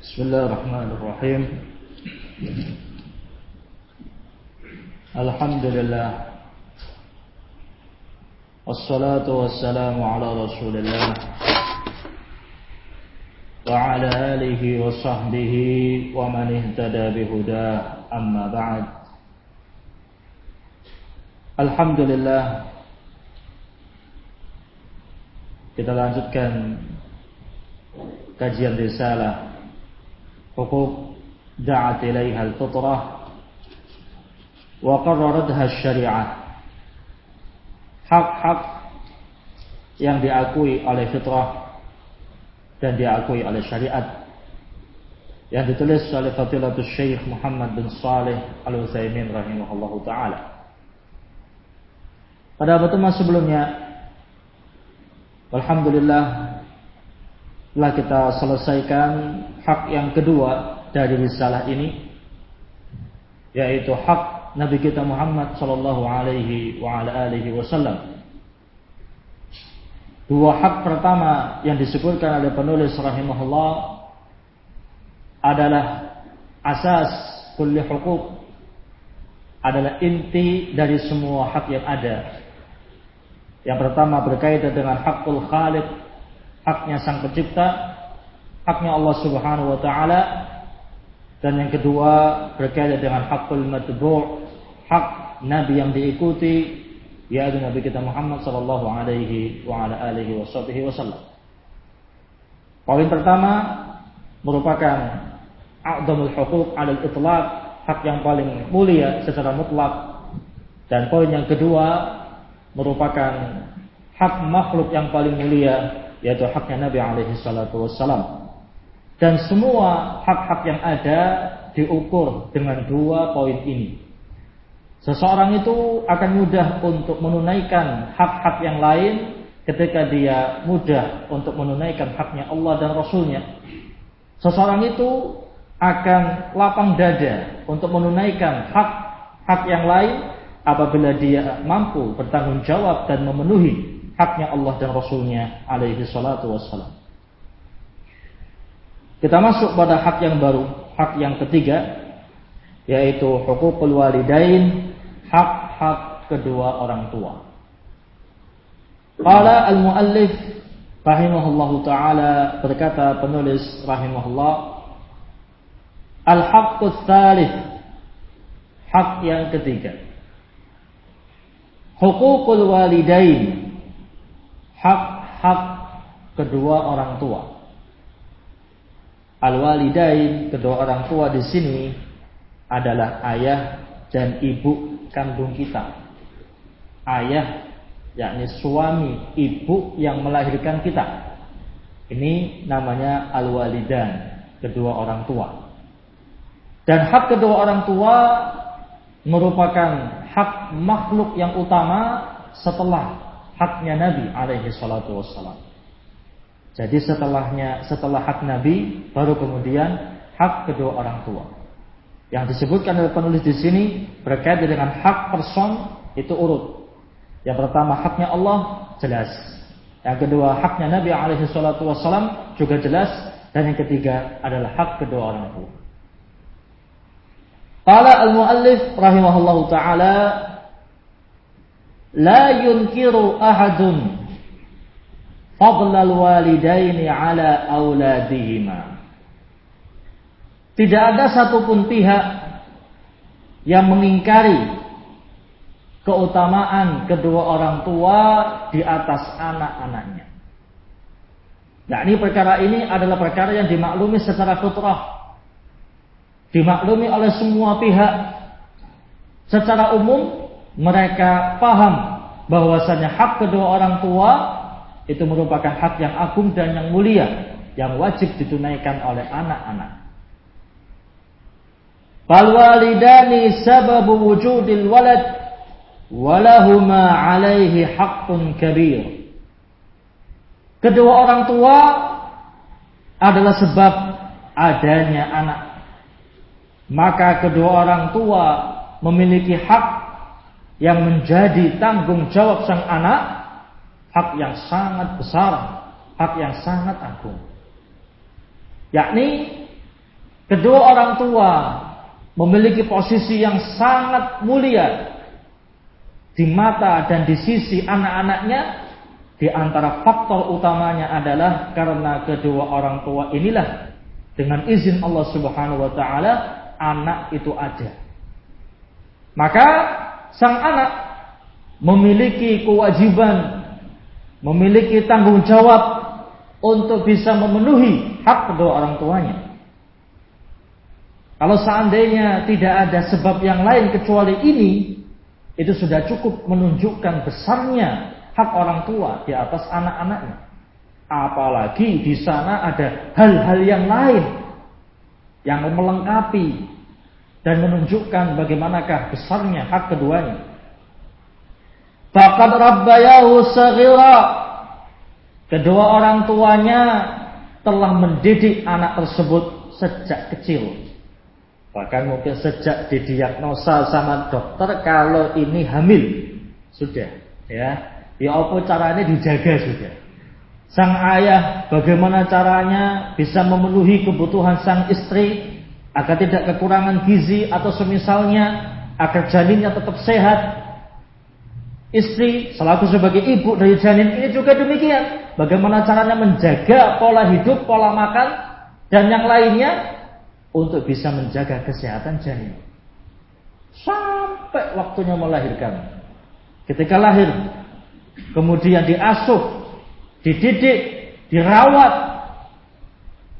بسم الله الرحمن الرحيم. الحمد لله. والصلاة والسلام على رسول الله وعلى آله وصحبه ومن اهتدى بهداه. أما بعد. الحمد لله. Kita lanjutkan kajian risalah. حقوق دعت إليها الفطرة وقررتها الشريعة hak-hak yang diakui oleh fitrah dan diakui oleh syariat yang ditulis oleh Fadilatul Syekh Muhammad bin Saleh Al-Utsaimin rahimahullahu taala. Pada pertemuan sebelumnya Alhamdulillah telah kita selesaikan hak yang kedua dari risalah ini yaitu hak Nabi kita Muhammad sallallahu alaihi wa ala alihi wasallam. Dua hak pertama yang disebutkan oleh penulis rahimahullah adalah asas kulli hukuk adalah inti dari semua hak yang ada. Yang pertama berkaitan dengan hakul khaliq haknya sang pencipta, haknya Allah Subhanahu wa taala dan yang kedua berkaitan dengan hakul matbu' hak nabi yang diikuti yaitu nabi kita Muhammad sallallahu alaihi wa ala alihi wasallam. Poin pertama merupakan a'dhamul huquq 'ala al-itlaq, hak yang paling mulia secara mutlak. Dan poin yang kedua merupakan hak makhluk yang paling mulia yaitu haknya Nabi alaihi salatu. Dan semua hak-hak yang ada diukur dengan dua poin ini. Seseorang itu akan mudah untuk menunaikan hak-hak yang lain ketika dia mudah untuk menunaikan haknya Allah dan Rasulnya. Seseorang itu akan lapang dada untuk menunaikan hak-hak yang lain apabila dia mampu bertanggung jawab dan memenuhi haknya Allah dan Rasulnya alaihi salatu wassalam. Kita masuk pada hak yang baru, hak yang ketiga, yaitu hukukul walidain, hak-hak kedua orang tua. Qala al-muallif rahimahullahu taala berkata penulis rahimahullah al-haqqus tsalits hak yang ketiga hukukul walidain hak-hak kedua orang tua. Al-walidain, kedua orang tua di sini adalah ayah dan ibu kandung kita. Ayah yakni suami ibu yang melahirkan kita. Ini namanya al-walidan, kedua orang tua. Dan hak kedua orang tua merupakan hak makhluk yang utama setelah haknya Nabi alaihi salatu wassalam. Jadi setelahnya setelah hak Nabi baru kemudian hak kedua orang tua. Yang disebutkan oleh penulis di sini berkaitan dengan hak person itu urut. Yang pertama haknya Allah jelas. Yang kedua haknya Nabi alaihi salatu wassalam juga jelas dan yang ketiga adalah hak kedua orang tua. Qala al-muallif rahimahullahu taala la yunkiru ahadun fadlal walidaini ala. Tidak ada satupun pihak yang mengingkari keutamaan kedua orang tua di atas anak-anaknya. Nah, ini perkara ini adalah perkara yang dimaklumi secara fitrah. Dimaklumi oleh semua pihak. Secara umum mereka paham bahwasanya hak kedua orang tua itu merupakan hak yang agung dan yang mulia yang wajib ditunaikan oleh anak-anak. Fal walidani sababu wujudil walad walahuma alaihi haqqun kabir. Kedua orang tua adalah sebab adanya anak. Maka kedua orang tua memiliki hak yang menjadi tanggung jawab sang anak hak yang sangat besar, hak yang sangat agung. Yakni kedua orang tua memiliki posisi yang sangat mulia di mata dan di sisi anak-anaknya di antara faktor utamanya adalah karena kedua orang tua inilah dengan izin Allah Subhanahu wa taala anak itu ada. Maka sang anak memiliki kewajiban, memiliki tanggung jawab untuk bisa memenuhi hak kedua orang tuanya. Kalau seandainya tidak ada sebab yang lain kecuali ini, itu sudah cukup menunjukkan besarnya hak orang tua di atas anak-anaknya. Apalagi di sana ada hal-hal yang lain yang melengkapi dan menunjukkan bagaimanakah besarnya hak keduanya. Faqad rabbayahu saghira. Kedua orang tuanya telah mendidik anak tersebut sejak kecil. Bahkan mungkin sejak didiagnosa sama dokter kalau ini hamil. Sudah, ya. Ya apa caranya dijaga sudah. Sang ayah bagaimana caranya bisa memenuhi kebutuhan sang istri agar tidak kekurangan gizi atau semisalnya agar janinnya tetap sehat. Istri selaku sebagai ibu dari janin ini juga demikian. Bagaimana caranya menjaga pola hidup, pola makan dan yang lainnya untuk bisa menjaga kesehatan janin. Sampai waktunya melahirkan. Ketika lahir, kemudian diasuh, dididik, dirawat,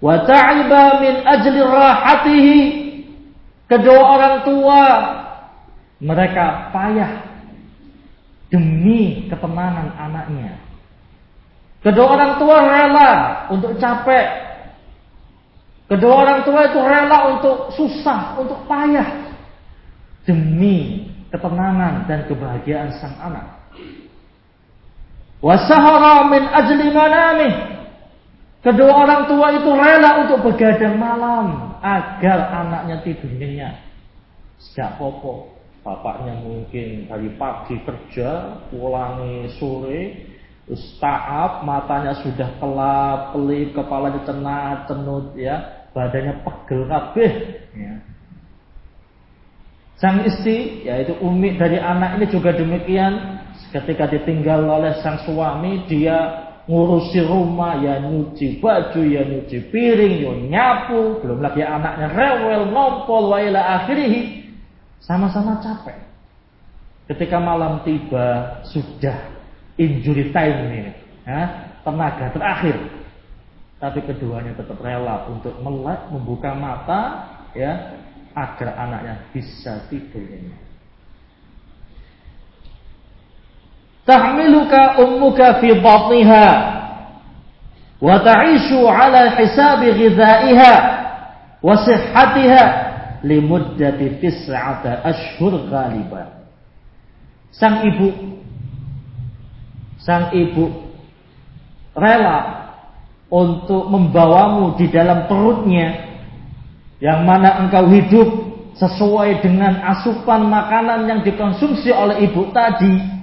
wa ta'iba min ajli rahatihi. Kedua orang tua mereka payah demi ketenangan anaknya. Kedua orang tua rela untuk capek. Kedua orang tua itu rela untuk susah, untuk payah demi ketenangan dan kebahagiaan sang anak. Wasahara min ajli manamih. Kedua orang tua itu rela untuk begadang malam agar anaknya tidur nyenyak. Sejak popo, bapaknya mungkin dari pagi kerja, pulangi sore, ustaab, matanya sudah kelap, pelip, kepalanya cenat, cenut, ya, badannya pegel kabeh. Ya. Sang istri, yaitu umi dari anak ini juga demikian, Ketika ditinggal oleh sang suami, dia ngurusi rumah, ya nyuci baju, ya nyuci piring, ya nyapu, belum lagi anaknya rewel, ngompol, wa ila akhirih. Sama-sama capek. Ketika malam tiba, sudah injury time ini. Ya, tenaga terakhir. Tapi keduanya tetap rela untuk melek, membuka mata, ya, agar anaknya bisa tidur ini. Tahmiluka ummuka fi batniha wa ta'ishu ala hisabi ghidha'iha wa sihhatiha limuddati tis'ata ashhur ghaliban. Sang ibu sang ibu rela untuk membawamu di dalam perutnya yang mana engkau hidup sesuai dengan asupan makanan yang dikonsumsi oleh ibu tadi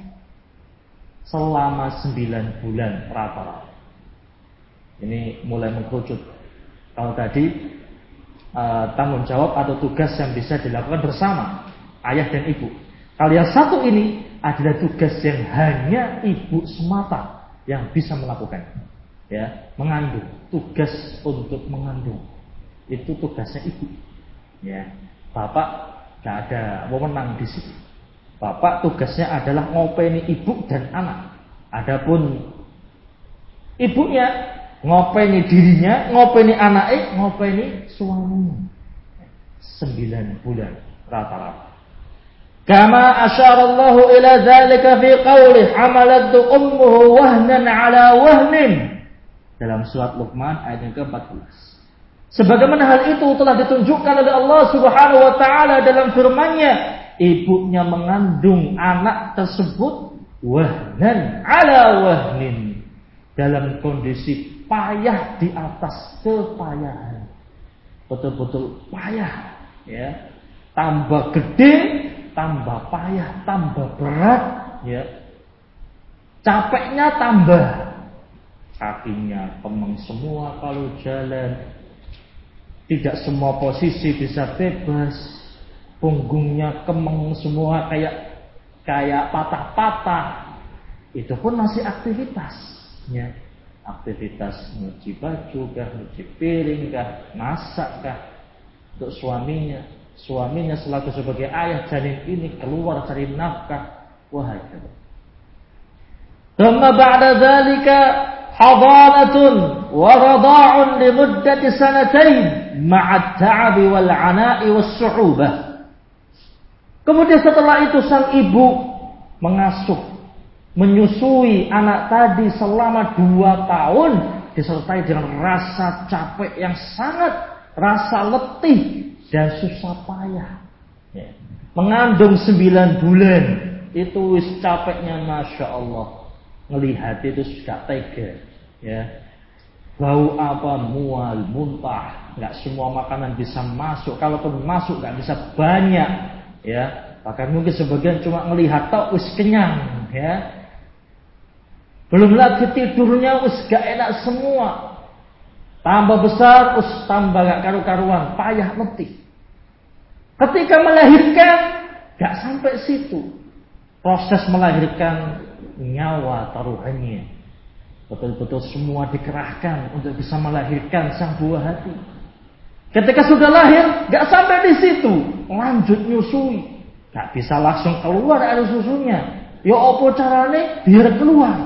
selama 9 bulan rata-rata. Ini mulai mengkerucut. Kalau tadi uh, tanggung jawab atau tugas yang bisa dilakukan bersama ayah dan ibu. Kalau yang satu ini adalah tugas yang hanya ibu semata yang bisa melakukan. Ya, mengandung, tugas untuk mengandung. Itu tugasnya ibu. Ya, bapak gak ada wewenang di situ. Bapak tugasnya adalah ngopeni ibu dan anak. Adapun ibunya ngopeni dirinya, ngopeni anaknya, ngopeni suaminya. Sembilan bulan rata-rata. Kama asyarallahu ila fi qawlih ummuhu wahnan ala wahnin. Dalam surat Luqman ayat yang ke-14. Sebagaimana hal itu telah ditunjukkan oleh Allah Subhanahu wa taala dalam firman-Nya, ibunya mengandung anak tersebut wahnan ala wahnin dalam kondisi payah di atas kepayahan. Betul-betul payah ya. Tambah gede, tambah payah, tambah berat ya. Capeknya tambah. Kakinya kemeng semua kalau jalan. Tidak semua posisi bisa bebas punggungnya kemeng semua kayak kayak patah-patah. Itu pun masih aktivitasnya, aktivitas nyuci baju kah nyuci piring kah masak kah untuk suaminya. Suaminya selaku sebagai ayah janin ini keluar cari nafkah. Wahai kamu ba'da dzalika hadanatun wa rada'un li muddati sanatayn ma'a at-ta'abi wal 'ana'i was-su'ubah Kemudian setelah itu sang ibu mengasuh, menyusui anak tadi selama dua tahun disertai dengan rasa capek yang sangat, rasa letih dan susah payah. Ya. Mengandung sembilan bulan itu wis capeknya masya Allah. Melihat itu sudah tega ya. Bau apa mual muntah. Nggak semua makanan bisa masuk. Kalaupun masuk nggak bisa. Banyak ya bahkan mungkin sebagian cuma melihat tau us kenyang ya belum lagi tidurnya us gak enak semua tambah besar us tambah gak karu-karuan payah letih ketika melahirkan gak sampai situ proses melahirkan nyawa taruhannya. Betul-betul semua dikerahkan untuk bisa melahirkan sang buah hati. Ketika sudah lahir, gak sampai di situ, lanjut nyusui. Gak bisa langsung keluar air susunya. Ya apa carane biar keluar.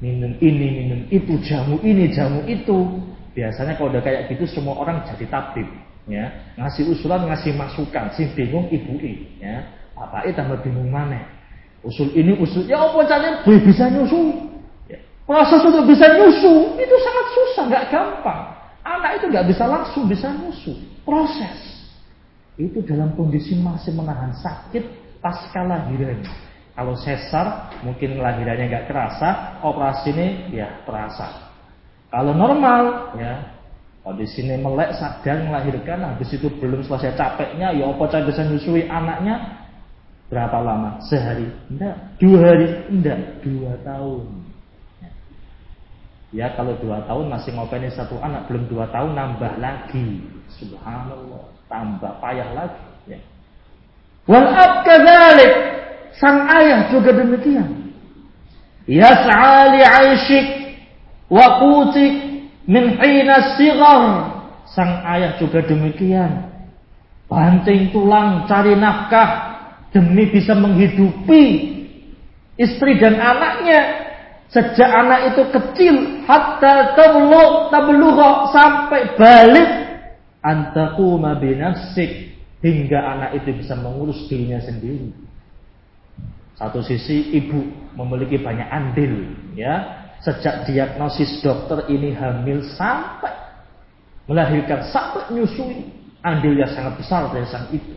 Minum ini, minum itu, jamu ini, jamu itu. Biasanya kalau udah kayak gitu semua orang jadi tabib. Ya, ngasih usulan, ngasih masukan, si bingung ibu ya. Apa itu tambah bingung mana? Usul ini usul ya apa caranya bisa nyusu. Ya. Proses untuk bisa nyusu itu sangat susah, nggak gampang. Anak itu nggak bisa langsung bisa nyusu. Proses itu dalam kondisi masih menahan sakit pasca lahiran. Kalau sesar mungkin lahirannya nggak kerasa, operasi ini ya terasa. Kalau normal ya kalau di sini melek sadar melahirkan, habis itu belum selesai capeknya, ya apa cara bisa nyusui anaknya, Berapa lama? Sehari? Enggak. Dua hari? Enggak. Dua tahun. Ya kalau dua tahun masih ngopenin satu anak belum dua tahun nambah lagi. Subhanallah. Tambah payah lagi. Ya. Wal ab Sang ayah juga demikian. Yas'a li 'aishik wa qutik min hina sigar. Sang ayah juga demikian. Banting tulang cari nafkah demi bisa menghidupi istri dan anaknya sejak anak itu kecil hatta tablu tabluha sampai balik antakuma binafsik hingga anak itu bisa mengurus dirinya sendiri. Satu sisi ibu memiliki banyak andil ya. Sejak diagnosis dokter ini hamil sampai melahirkan sampai nyusui andilnya sangat besar dari sang ibu.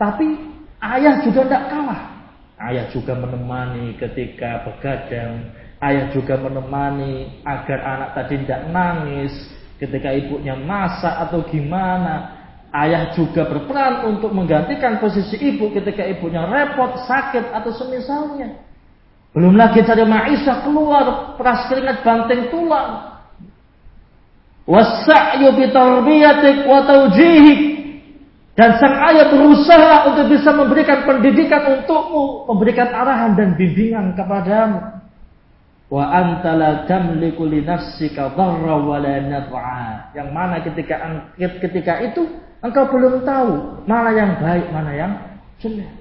Tapi Ayah juga tidak kalah. Ayah juga menemani ketika begadang. Ayah juga menemani agar anak tadi tidak nangis ketika ibunya masak atau gimana. Ayah juga berperan untuk menggantikan posisi ibu ketika ibunya repot, sakit atau semisalnya. Belum lagi cari Maisha keluar, peras keringat banting tulang. Wasa'yu bitarbiyatik wa tawjihik dan sang ayah berusaha untuk bisa memberikan pendidikan untukmu, memberikan arahan dan bimbingan kepadamu. Wa anta la tamliku li nafsika dharra wa la naf'a. Yang mana ketika ketika itu engkau belum tahu mana yang baik, mana yang jelek.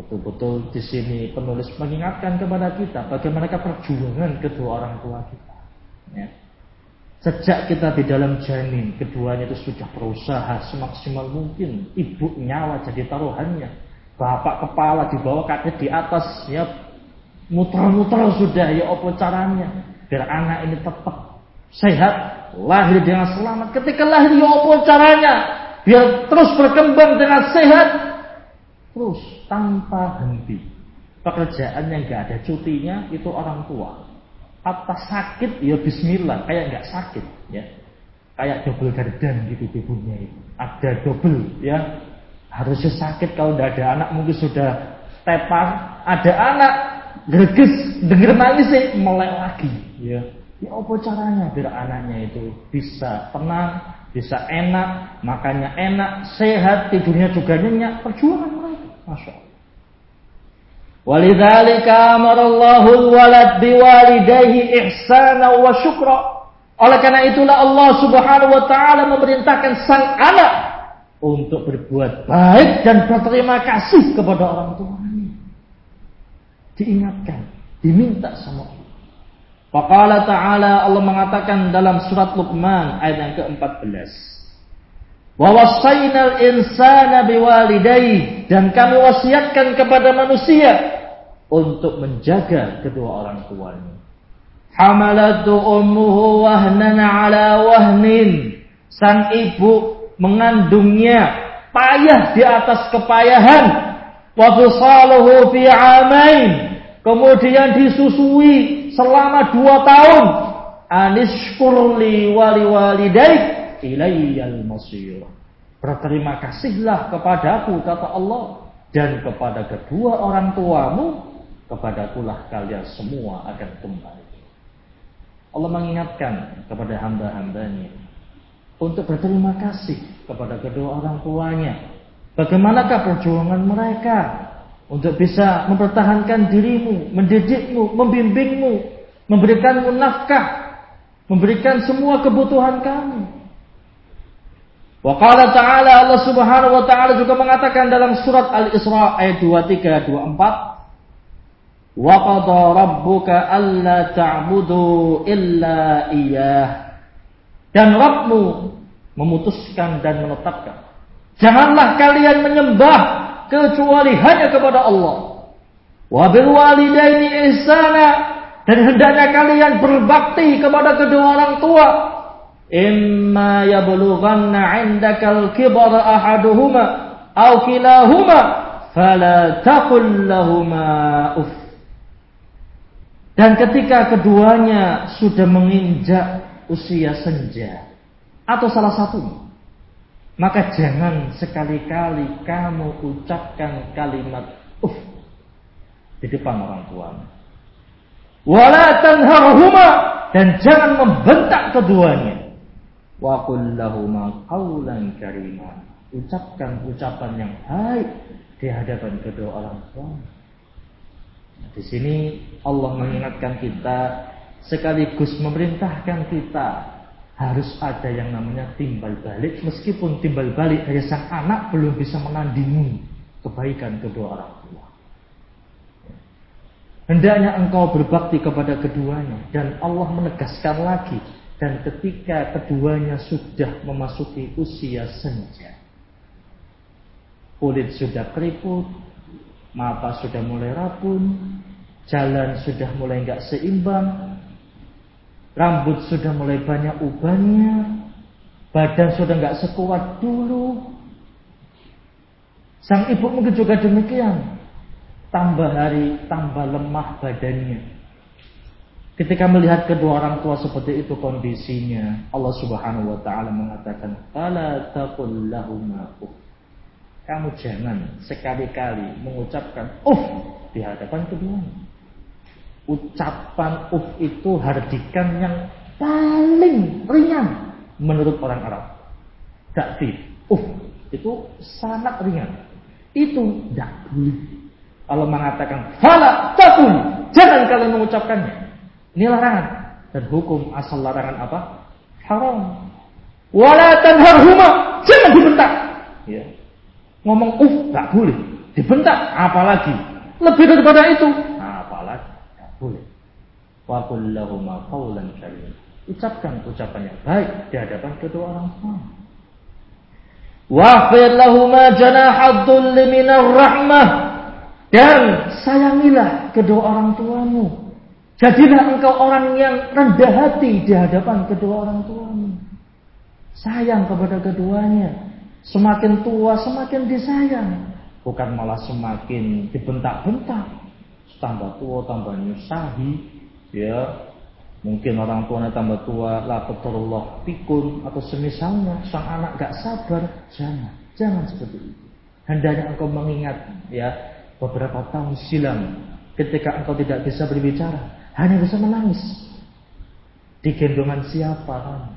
Betul-betul di sini penulis mengingatkan kepada kita bagaimana perjuangan kedua orang tua kita. Ya. Sejak kita di dalam janin, keduanya itu sudah berusaha semaksimal mungkin. Ibu nyawa jadi taruhannya. Bapak kepala di bawah, kaki di atas, ya muter-muter sudah ya apa caranya. Biar anak ini tetap sehat, lahir dengan selamat. Ketika lahir ya apa caranya. Biar terus berkembang dengan sehat. Terus tanpa henti. Pekerjaan yang gak ada cutinya itu orang tua atas sakit? Ya bismillah. Kayak nggak sakit ya. Kayak double garden gitu tubuhnya itu. Ada double ya. Harusnya sakit kalau udah ada anak. Mungkin sudah tepar ada anak. Greges denger nangis sih. Melek lagi ya. Ya apa caranya biar anaknya itu bisa tenang, bisa enak, makannya enak, sehat, tidurnya juga nyenyak, perjuangan mereka. Masya. Walidzalika amarallahu biwalidayhi ihsana wa syukra. Oleh karena itulah Allah Subhanahu wa taala memerintahkan sang anak untuk berbuat baik dan berterima kasih kepada orang tuanya. Diingatkan, diminta sama Allah. Faqala ta'ala Allah mengatakan dalam surat Luqman ayat yang ke-14. Wa wasainal insana biwalidayhi dan kami wasiatkan kepada manusia untuk menjaga kedua orang tuanya. Hamalatu ummuhu wahnan ala wahnin. Sang ibu mengandungnya payah di atas kepayahan. Wa fisaluhu fi amain. Kemudian disusui selama dua tahun. Anishkurli wali walidaik ilayyal masir. Berterima kasihlah kepadaku kata Allah dan kepada kedua orang tuamu kepadakulah kalian semua akan kembali. Allah mengingatkan kepada hamba-hambanya untuk berterima kasih kepada kedua orang tuanya. Bagaimanakah perjuangan mereka untuk bisa mempertahankan dirimu, mendidikmu, membimbingmu, memberikanmu nafkah, memberikan semua kebutuhan kamu. Wa qala ta'ala Allah Subhanahu wa taala juga mengatakan dalam surat Al-Isra ayat 23 24 Qada rabbuka alla ta'budu illa iyyah. Dan Rabbmu memutuskan dan menetapkan. Janganlah kalian menyembah kecuali hanya kepada Allah. Wa bil walidaini ihsana dan hendaknya kalian berbakti kepada kedua orang tua. Imma yablughanna 'indaka al-kibara ahaduhuma aw kilahuma fala taqul lahumā uff dan ketika keduanya sudah menginjak usia senja atau salah satunya, maka jangan sekali-kali kamu ucapkan kalimat uff di depan orang tuamu. Wala tanharhuma dan jangan membentak keduanya. Wa qul qawlan karima. Ucapkan ucapan yang baik di hadapan kedua orang tuamu. Di sini Allah mengingatkan kita sekaligus memerintahkan kita harus ada yang namanya timbal balik meskipun timbal balik dari sang anak belum bisa menandingi kebaikan kedua orang tua. Hendaknya engkau berbakti kepada keduanya dan Allah menegaskan lagi dan ketika keduanya sudah memasuki usia senja kulit sudah keriput mata sudah mulai rabun, jalan sudah mulai nggak seimbang, rambut sudah mulai banyak ubannya, badan sudah nggak sekuat dulu. Sang ibu mungkin juga demikian, tambah hari tambah lemah badannya. Ketika melihat kedua orang tua seperti itu kondisinya, Allah Subhanahu wa taala mengatakan, "Fala taqul kamu jangan sekali-kali mengucapkan uff di hadapan keduanya. Ucapan uff itu hardikan yang paling ringan menurut orang Arab. Dakti, uff itu sangat ringan. Itu tidak boleh. Allah mengatakan, fala takun, jangan kalian mengucapkannya. Ini larangan. Dan hukum asal larangan apa? Haram. Wala tanharhuma, jangan dibentak. Ya. Ngomong uh nggak boleh. Dibentak apalagi. Lebih daripada itu apalagi nggak boleh. Wa kullahuma qawlan karim. Ucapkan ucapan yang baik di hadapan kedua orang tua. Wahfir lahuma janahadzul minar rahmah. Dan sayangilah kedua orang tuamu. Jadilah engkau orang yang rendah hati di hadapan kedua orang tuamu. Sayang kepada keduanya. Semakin tua semakin disayang. Bukan malah semakin dibentak-bentak. Tambah tua tambah nyusahi. Ya, Mungkin orang tuanya tambah tua, la Allah pikun atau semisalnya sang anak gak sabar, jangan, jangan seperti itu. Hendaknya engkau mengingat ya beberapa tahun silam ketika engkau tidak bisa berbicara, hanya bisa menangis. Di gendongan siapa kamu?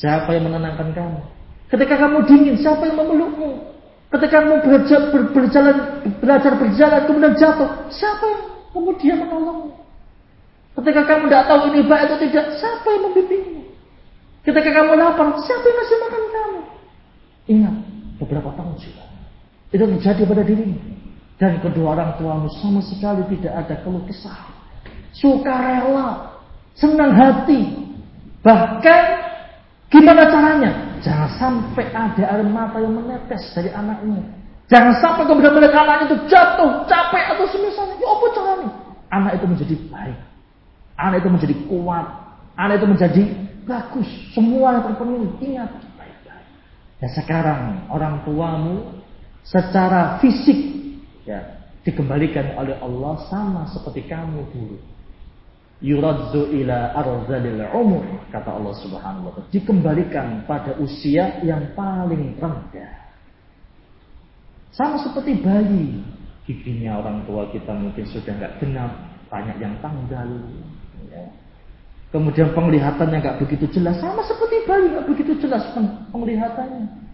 Siapa yang menenangkan kamu? Ketika kamu dingin, siapa yang memelukmu? Ketika kamu belajar, ber, berjalan, belajar berjalan kemudian jatuh, siapa yang kemudian menolongmu? Ketika kamu tidak tahu ini baik atau tidak, siapa yang membimbingmu? Ketika kamu lapar, siapa yang ngasih makan kamu? Ingat, beberapa tahun silam. Itu terjadi pada dirimu. Dan kedua orang tuamu sama sekali tidak ada keluh kesah. Sukarela, senang hati. Bahkan gimana caranya? Jangan sampai ada air mata yang menetes dari anak ini. Jangan sampai kemudian melihat anak itu jatuh, capek atau semisalnya. Ya apa caranya? Anak itu menjadi baik. Anak itu menjadi kuat. Anak itu menjadi bagus. Semua yang terpenuhi. Ingat. Baik-baik. Dan sekarang orang tuamu secara fisik ya dikembalikan oleh Allah sama seperti kamu dulu. Yuraddu ila arzalil umur kata Allah Subhanahu wa taala. Dikembalikan pada usia yang paling rendah. Sama seperti bayi, giginya orang tua kita mungkin sudah nggak genap, banyak yang tanggal. Ya. Kemudian penglihatannya nggak begitu jelas, sama seperti bayi nggak begitu jelas penglihatannya.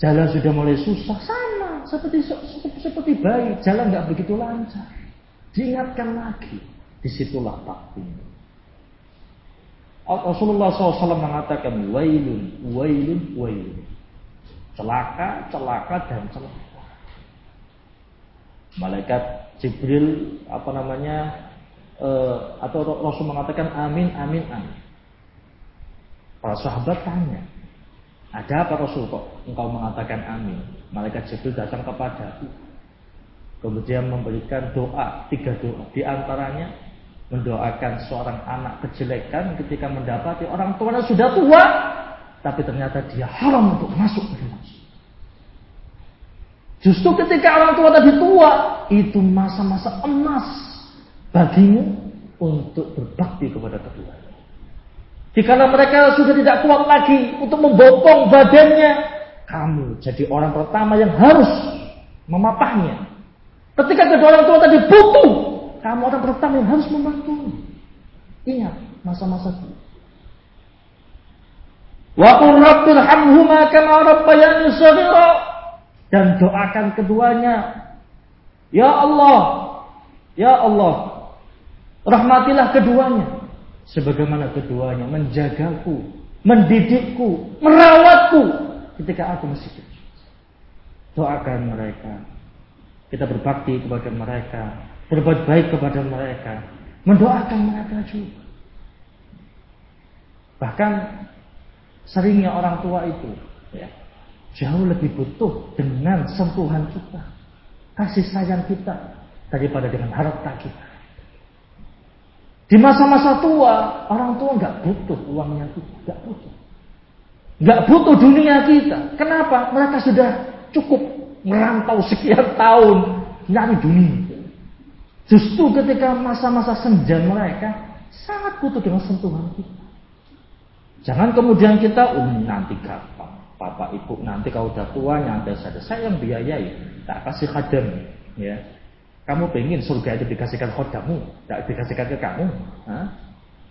Jalan sudah mulai susah, sama seperti seperti, seperti bayi, jalan nggak begitu lancar. Diingatkan lagi, di situlah bakti. Rasulullah SAW mengatakan wailun, wailun, wailun. Celaka, celaka dan celaka. Malaikat Jibril apa namanya uh, atau Rasul mengatakan amin, amin, amin. Para sahabat tanya, ada apa Rasul kok engkau mengatakan amin? Malaikat Jibril datang kepadaku. Kemudian memberikan doa, tiga doa. Di antaranya mendoakan seorang anak kejelekan ketika mendapati orang tuanya sudah tua, tapi ternyata dia haram untuk masuk ke dalam Justru ketika orang tua tadi tua, itu masa-masa emas bagimu untuk berbakti kepada kedua. Jika mereka sudah tidak kuat lagi untuk membopong badannya, kamu jadi orang pertama yang harus memapahnya. Ketika kedua orang tua tadi butuh, kamu orang pertama yang harus membantu. Ingat masa-masa itu. Wa qur rabbil hamhuma kama rabbayani shaghira dan doakan keduanya Ya Allah Ya Allah rahmatilah keduanya sebagaimana keduanya menjagaku, mendidikku, merawatku ketika aku masih kecil. Doakan mereka. Kita berbakti kepada mereka, berbuat baik kepada mereka, mendoakan mereka juga. Bahkan seringnya orang tua itu ya, jauh lebih butuh dengan sentuhan kita, kasih sayang kita daripada dengan harta kita. Di masa-masa tua, orang tua nggak butuh uangnya kita, nggak butuh. Nggak butuh dunia kita. Kenapa? Mereka sudah cukup merantau sekian tahun nyari dunia. Justru ketika masa-masa senja mereka sangat butuh dengan sentuhan kita. Jangan kemudian kita, oh, nanti gampang. Papa ibu nanti kalau udah tua nyantai saja. Saya yang biayai, tak kasih khadam. Ya, kamu pengen surga itu dikasihkan khodamu, tak dikasihkan ke kamu, Hah?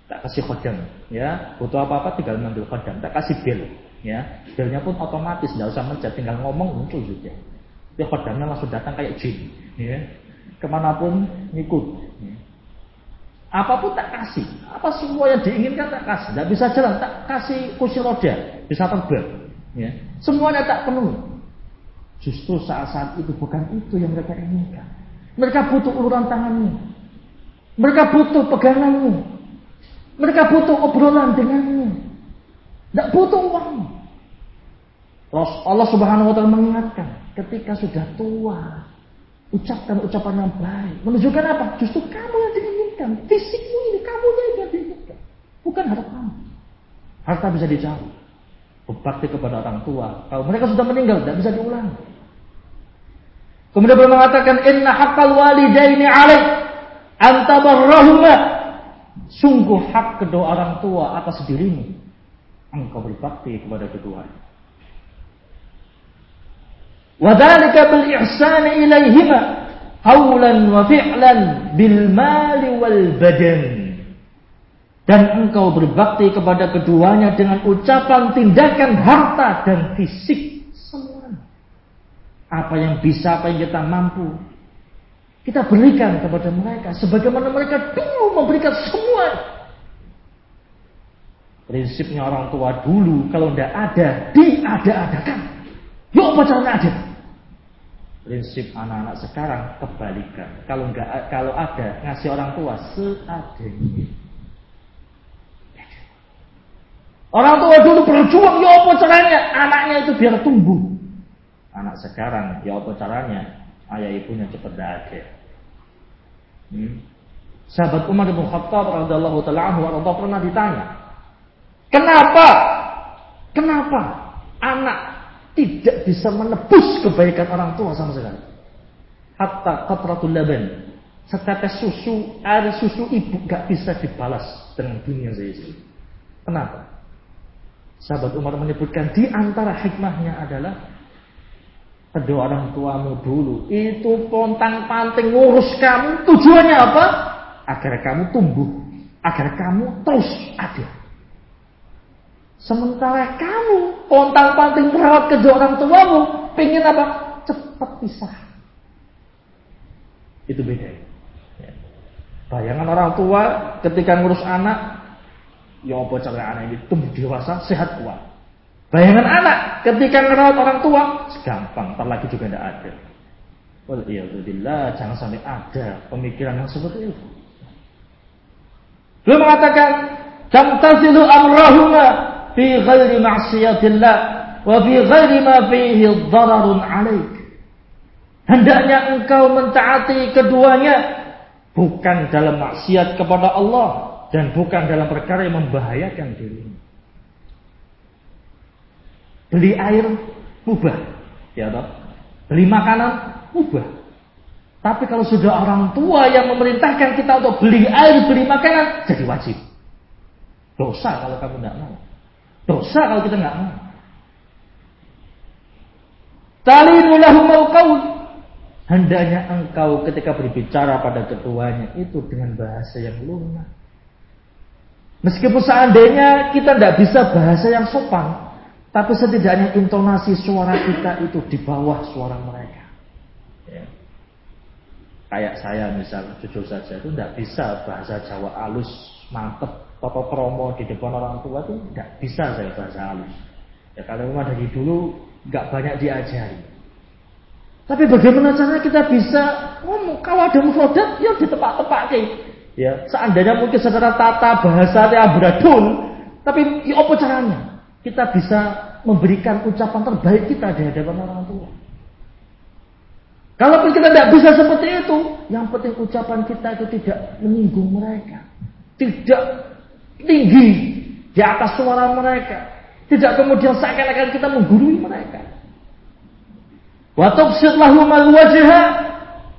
tak kasih khodam, ya butuh apa-apa tinggal ngambil khodam, tak kasih bill, ya billnya pun otomatis, nggak usah mencet, tinggal ngomong muncul juga. Dia khodamnya langsung datang kayak jin, ya ke mana pun ngikut. Apa pun tak kasih, apa semua yang diinginkan tak kasih, tidak bisa jalan, tak kasih kursi roda, bisa terbang, ya semuanya tak penuh. Justru saat-saat itu bukan itu yang mereka inginkan. Mereka butuh uluran tanganmu. Mereka butuh peganganmu. Mereka butuh obrolan denganmu. Tidak butuh uangmu. Allah Subhanahu wa taala mengingatkan, ketika sudah tua, ucapkan ucapan yang baik. Menunjukkan apa? Justru kamu yang diinginkan. Fisikmu ini kamu yang diinginkan. Bukan harta kamu. Harta bisa dicari. Berbakti kepada orang tua. Kalau mereka sudah meninggal, tidak bisa diulang. Kemudian beliau mengatakan inna haqqal walidaini 'alaik antabarrahuma. Sungguh hak kedua orang tua atas dirimu. Engkau berbakti kepada keduanya. Wadhalika bil ihsani ilaihima haulan wa fi'lan bil wal badan. dan engkau berbakti kepada keduanya dengan ucapan, tindakan, harta dan fisik semuanya. Apa yang bisa, apa yang kita mampu, kita berikan kepada mereka sebagaimana mereka dulu memberikan semua. Prinsipnya orang tua dulu kalau tidak ada, diada-adakan. Yuk pacaran ada. Prinsip anak-anak sekarang kebalikan. Kalau nggak kalau ada ngasih orang tua seadanya. Orang tua dulu berjuang, ya apa caranya? Anaknya itu biar tumbuh. Anak sekarang, ya apa caranya? Ayah ibunya cepat ada. Hmm. Sahabat Umar bin Khattab radhiyallahu taala anhu pernah ditanya, "Kenapa? Kenapa anak tidak bisa menebus kebaikan orang tua sama sekali?" Hatta qatratul laban, setetes susu, air susu ibu gak bisa dibalas dengan dunia saya Kenapa? Sahabat Umar menyebutkan di antara hikmahnya adalah kedua orang tuamu dulu itu pontang panting ngurus kamu tujuannya apa? Agar kamu tumbuh, agar kamu terus ada. Sementara kamu pontang panting merawat kedua orang tuamu, pengen apa? Cepat pisah. Itu beda. Ya. Bayangan orang tua ketika ngurus anak, Ya apa cara anak ini tumbuh dewasa, sehat kuat. Bayangan anak ketika merawat orang tua, gampang, ntar lagi juga tidak ada. Waliyahudillah, jangan sampai ada pemikiran yang seperti itu. Beliau mengatakan, "Tamtasilu amrahuma fi ghairi ma'siyatillah wa fi ghairi ma fihi dhararun 'alaik." Hendaknya engkau mentaati keduanya bukan dalam maksiat kepada Allah dan bukan dalam perkara yang membahayakan dirimu. Beli air mubah, ya toh. Beli makanan mubah. Tapi kalau sudah orang tua yang memerintahkan kita untuk beli air, beli makanan, jadi wajib. Dosa kalau kamu tidak mau. Dosa kalau kita nggak mau. Talinulahumul qaul. Hendaknya engkau ketika berbicara pada keduanya itu dengan bahasa yang lunak Meskipun seandainya kita tidak bisa bahasa yang sopan, tapi setidaknya intonasi suara kita itu di bawah suara mereka. Ya. Kayak saya misal, jujur saja itu tidak bisa bahasa Jawa halus, mantep, toto kromo di depan orang tua itu tidak bisa saya bahasa halus. Ya kalau memang dari dulu nggak banyak diajari. Tapi bagaimana caranya kita bisa ngomong kalau ada mufrodat ya di tempat-tempat Ya, seandainya mungkin secara tata bahasa amburadul, tapi ya apa caranya? Kita bisa memberikan ucapan terbaik kita di hadapan orang tua. Kalaupun kita tidak bisa seperti itu, yang penting ucapan kita itu tidak menyinggung mereka, tidak tinggi di atas suara mereka, tidak kemudian seakan-akan kita menggurui mereka. Wa tubsid lahum al-wajha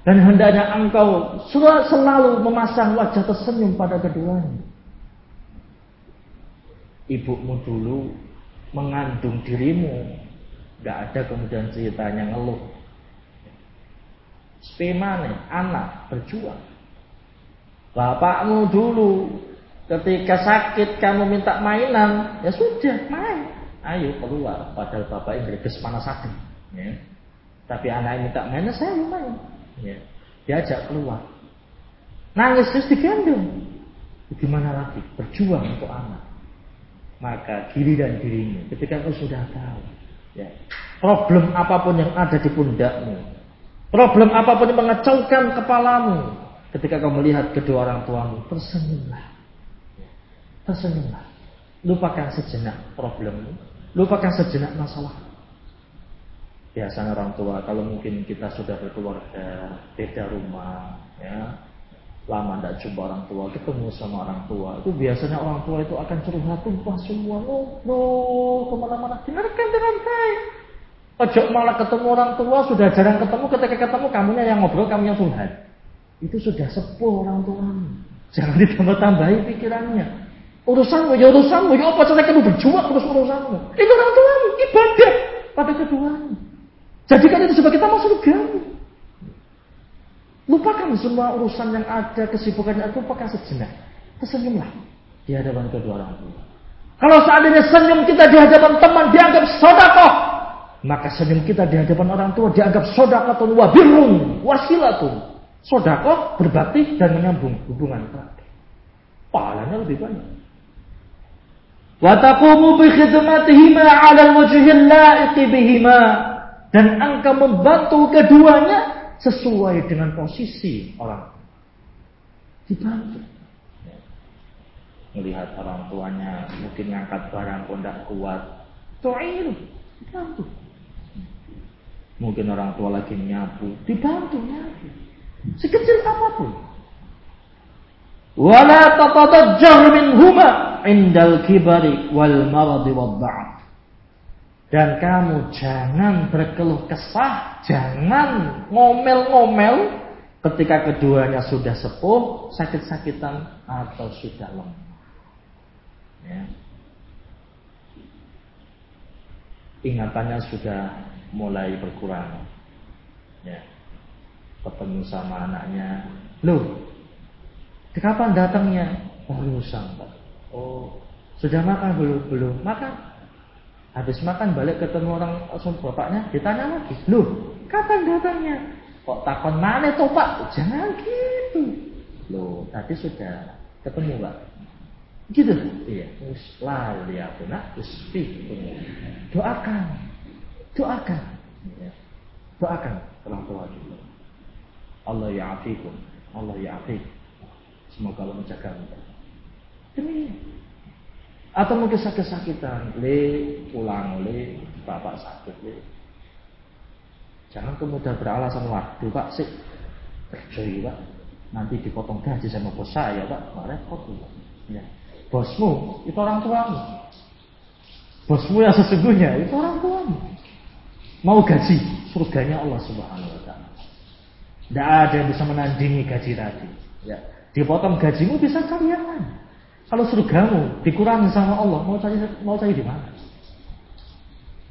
dan hendaknya engkau selalu memasang wajah tersenyum pada keduanya. Ibumu dulu mengandung dirimu. Gak ada kemudian ceritanya ngeluh. Spemane, anak berjuang. Bapakmu dulu ketika sakit kamu minta mainan, ya sudah main. Ayo keluar. Padahal bapak yang panas hati. Ya. Tapi anak minta mainan, saya main ya, diajak keluar nangis terus digendong gimana lagi berjuang untuk anak maka dan dirimu ketika kau sudah tahu ya, problem apa pun yang ada di pundakmu problem apa pun yang mengacaukan kepalamu ketika kau melihat kedua orang tuamu tersenyumlah tersenyumlah. Lupakan sejenak problemmu. Lupakan sejenak masalah. Biasanya orang tua kalau mungkin kita sudah berkeluarga beda rumah ya. Lama tidak jumpa orang tua ketemu sama orang tua itu biasanya orang tua itu akan curhat tumpah semua ngobrol ke mana-mana. Dengarkan dengan baik. Ojo malah ketemu orang tua sudah jarang ketemu ketika ketemu kamunya yang ngobrol kamunya curhat. Itu sudah sepuh orang tua jangan ditambah-tambahi pikirannya urusanmu ya urusanmu ya apa cara kamu berjuang urus urusanmu itu orang tuamu ibadah pada keduanya Jadikan itu sebagai taman surga. Lupakan semua urusan yang ada, kesibukan yang ada, lupakan sejenak. Tersenyumlah. di hadapan kedua orang tua. Kalau seandainya senyum kita di hadapan teman dianggap sodakoh, maka senyum kita di hadapan orang tua dianggap sodakoh wabirun wasilatun. Sodakoh berbakti dan menyambung hubungan terakhir. Pahalanya lebih banyak. Watakumu bi khidmatihima 'ala al-wajhil la'iqi bihima. Dan engkau membantu keduanya sesuai dengan posisi orang. Dibantu. Melihat orang tuanya mungkin ngangkat barang pun tidak kuat. Tu'inu dibantu. Mungkin orang tua lagi nyapu dibantu nyapu. Sekecil apa pun wala tatadajjar minhuma indal kibari wal maradi wad dan kamu jangan berkeluh kesah, jangan ngomel-ngomel ketika keduanya sudah sepuh, sakit-sakitan atau sudah lemah. Ya. Ingatannya sudah mulai berkurang. Ya. Ketemu sama anaknya, loh, kapan datangnya? Barusan, Pak. Oh, sudah makan belum? Belum makan. Habis makan balik ketemu orang langsung bapaknya ditanya lagi, loh kapan datangnya? Kok takon mana tuh pak? Jangan gitu. Loh tadi sudah ketemu pak. Gitu. Iya. Terus lali aku nak. Terus Doakan. Doakan. Ya. Doakan orang tua kita. Allah ya'afikum. Allah ya'afik. Semoga Allah menjaga kita. Demi atau mungkin sakit-sakitan, le pulang le bapak sakit le. Jangan kemudian beralasan waktu pak sih kerja pak nanti dipotong gaji sama bos saya pak nggak repot. Ya. Bosmu itu orang tuamu. Bosmu yang sesungguhnya itu orang tuamu. Mau gaji surganya Allah Subhanahu Wa Taala. Tidak ada yang bisa menandingi gaji tadi. Ya. Dipotong gajimu bisa cari yang lain. Kalau surgamu dikurangi sama Allah, mau cari mau cari di mana?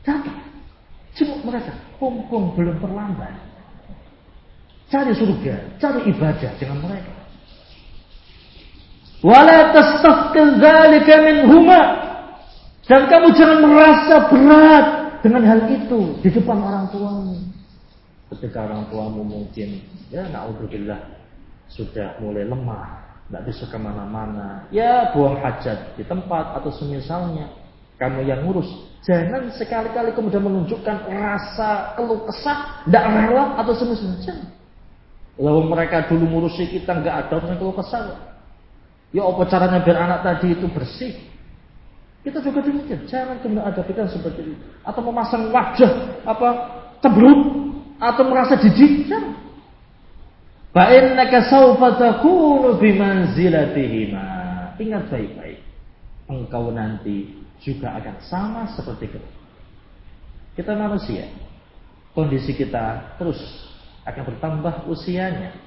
Datang, jenguk mereka. Kumpung belum terlambat. Cari surga, cari ibadah dengan mereka. Wala tastafkil dzalika minhuma. Dan kamu jangan merasa berat dengan hal itu di depan orang tuamu. Ketika orang tuamu mungkin ya naudzubillah sudah mulai lemah, tidak bisa ke mana-mana. Ya buang hajat di tempat atau semisalnya. Kamu yang ngurus. Jangan sekali-kali kemudian menunjukkan rasa keluh kesah, tidak rela atau semisalnya. Lalu mereka dulu ngurusi kita nggak ada orang keluh kesah. Ya apa caranya biar anak tadi itu bersih? Kita juga demikian. Jangan kemudian ada pikiran seperti itu. Atau memasang wajah apa cebrut atau merasa jijik. Jangan. Fa innaka sawfa takunu bimanzilatihima. Ingat baik-baik. Engkau nanti juga akan sama seperti kita. Kita manusia. Kondisi kita terus akan bertambah usianya.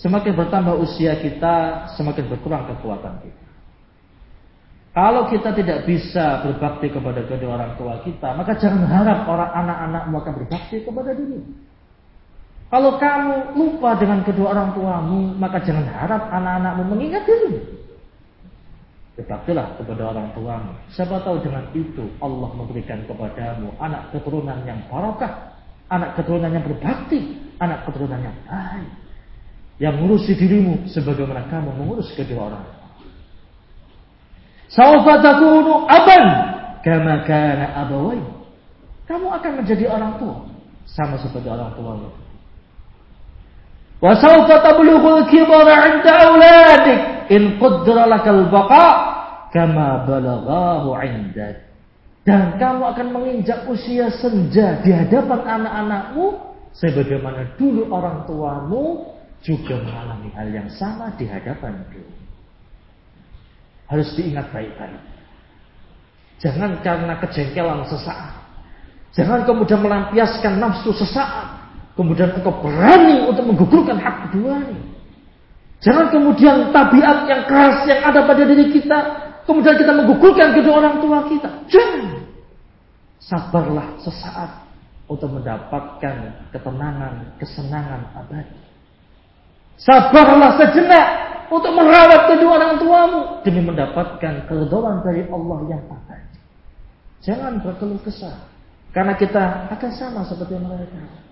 Semakin bertambah usia kita, semakin berkurang kekuatan kita. Kalau kita tidak bisa berbakti kepada kedua orang tua kita, maka jangan harap orang anak-anakmu akan berbakti kepada dirimu. Kalau kamu lupa dengan kedua orang tuamu, maka jangan harap anak-anakmu mengingat dirimu. Berbaktilah kepada orang tuamu. Siapa tahu dengan itu Allah memberikan kepadamu anak keturunan yang barokah, anak keturunan yang berbakti, anak keturunan yang baik, yang mengurusi dirimu sebagaimana kamu mengurus kedua orang. Saufa takunu aban kama kana abawai. Kamu akan menjadi orang tua sama seperti orang tuamu. وسوف تبلغ الكبر عند أولادك إن قدر لك البقاء كما بلغاه عندك dan kamu akan menginjak usia senja di hadapan anak-anakmu sebagaimana dulu orang tuamu juga mengalami hal yang sama di hadapan dulu. Harus diingat baik-baik. Jangan karena kejengkelan sesaat. Jangan kemudian melampiaskan nafsu sesaat Kemudian engkau berani untuk menggugurkan hak keduanya. Jangan kemudian tabiat yang keras yang ada pada diri kita, kemudian kita menggugurkan kedua orang tua kita. Jangan. Sabarlah sesaat untuk mendapatkan ketenangan, kesenangan abadi. Sabarlah sejenak untuk merawat kedua orang tuamu demi mendapatkan keridhaan dari Allah yang abadi. Jangan berkeluh kesah karena kita akan sama seperti mereka.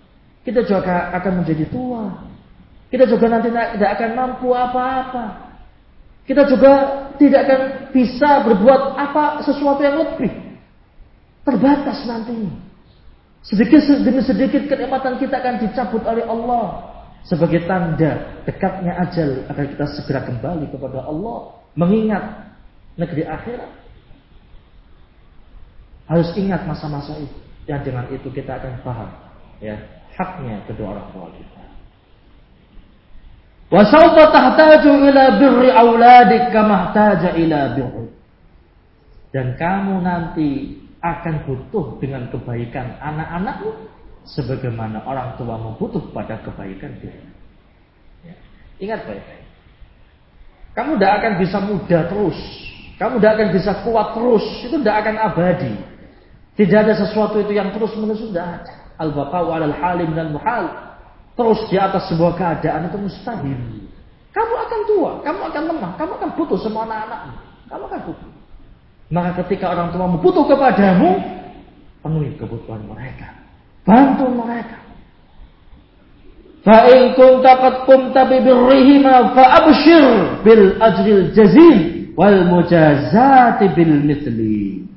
Kita juga akan menjadi tua. Kita juga nanti tidak akan mampu apa-apa. Kita juga tidak akan bisa berbuat apa sesuatu yang lebih. Terbatas nantinya. Sedikit demi sedikit kenikmatan kita akan dicabut oleh Allah sebagai tanda dekatnya ajal agar kita segera kembali kepada Allah mengingat negeri akhirat. Harus ingat masa-masa itu. Dan dengan itu kita akan paham ya haknya kedua orang tua kita. Wa sawfa tahtaju ila birri auladik kama ila birri. Dan kamu nanti akan butuh dengan kebaikan anak-anakmu sebagaimana orang tua butuh pada kebaikan diri. Ya. Ingat baik-baik. Kamu tidak akan bisa muda terus. Kamu tidak akan bisa kuat terus. Itu tidak akan abadi. Tidak ada sesuatu itu yang terus menerus sudah ada. Al-baqa'u alal halim dan muhal. Terus di atas sebuah keadaan itu mustahil. Kamu akan tua, kamu akan lemah, kamu akan butuh semua anak-anakmu. Kamu akan butuh. Maka ketika orang tuamu butuh kepadamu, penuhi kebutuhan mereka. Bantu mereka. Fa in kunta qad qumta bi birrihima fa abshir bil ajril jazil wal mujazati bil mithli.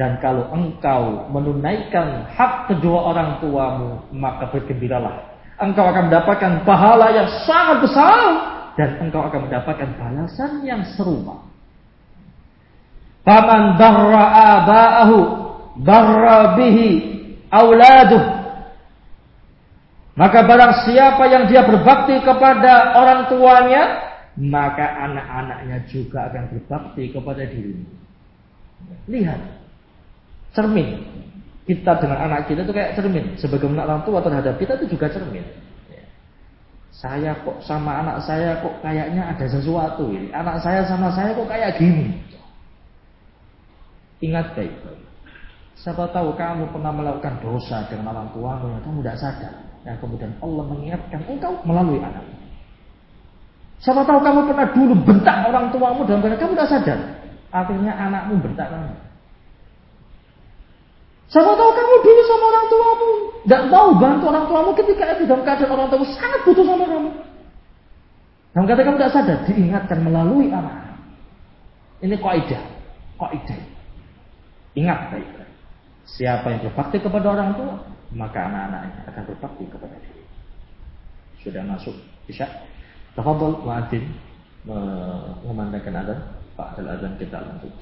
Dan kalau engkau menunaikan hak kedua orang tuamu, maka bergembiralah. Engkau akan mendapatkan pahala yang sangat besar dan engkau akan mendapatkan balasan yang serupa. Faman barra aba'ahu barra bihi auladuh. Maka barang siapa yang dia berbakti kepada orang tuanya, maka anak-anaknya juga akan berbakti kepada dirinya. Lihat, cermin. Kita dengan anak kita itu kayak cermin. Sebagaimana orang tua terhadap kita itu juga cermin. Saya kok sama anak saya kok kayaknya ada sesuatu ini. Anak saya sama saya kok kayak gini. Ingat baik-baik. Siapa tahu kamu pernah melakukan dosa dengan orang tuamu yang kamu tidak sadar. Dan kemudian Allah mengingatkan engkau melalui anak. Siapa tahu kamu pernah dulu bentak orang tuamu keadaan kamu tidak sadar. Akhirnya anakmu bentak kamu. Siapa tahu kamu dulu sama orang tuamu tidak mau bantu orang tuamu ketika itu dalam keadaan orang tuamu sangat butuh sama kamu. Dalam keadaan kamu tidak sadar diingatkan melalui anak. Ini kaidah, kaidah. Ingat baik-baik. Siapa yang berbakti kepada orang tua, maka anak-anaknya akan berbakti kepada diri. Sudah masuk Isya. Tafadhol muadzin mengumandangkan azan. Pak azan kita lanjut.